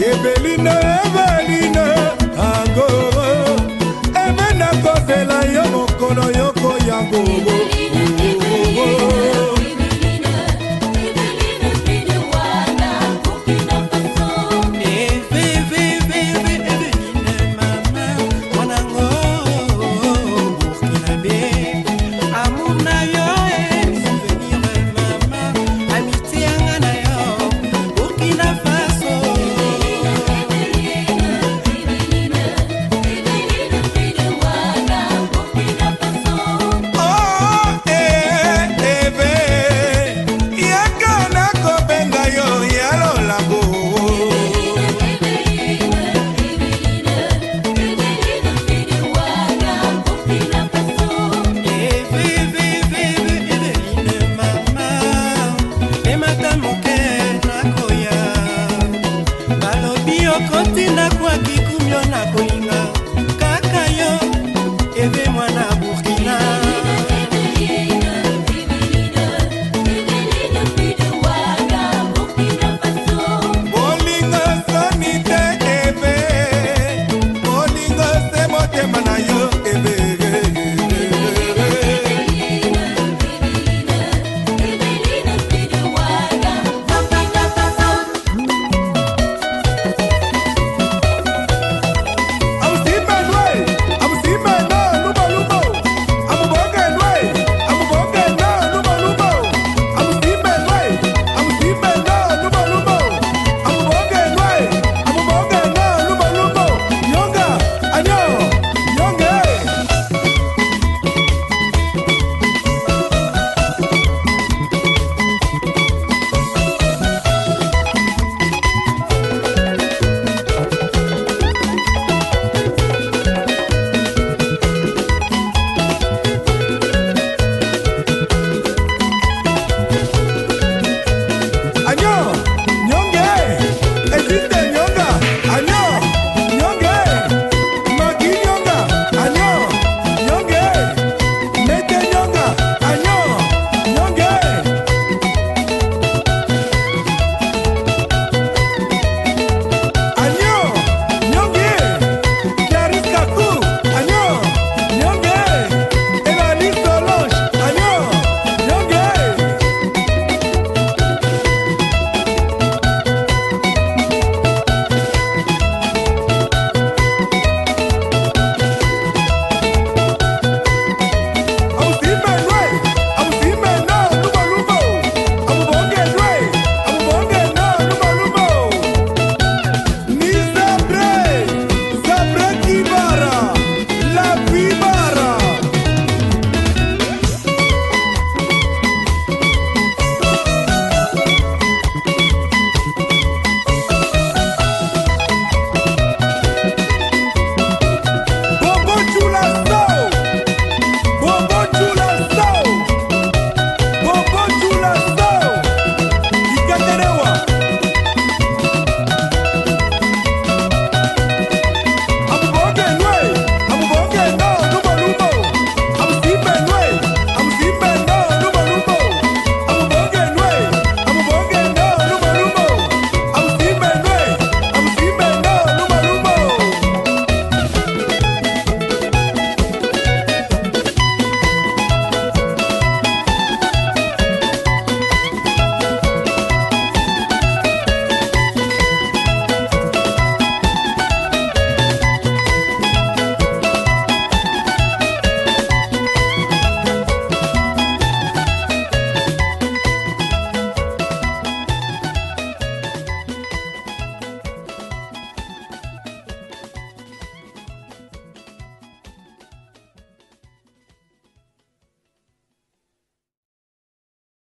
ebelino ebelino angoro emena kosela yo mokolo yokoyangobo We.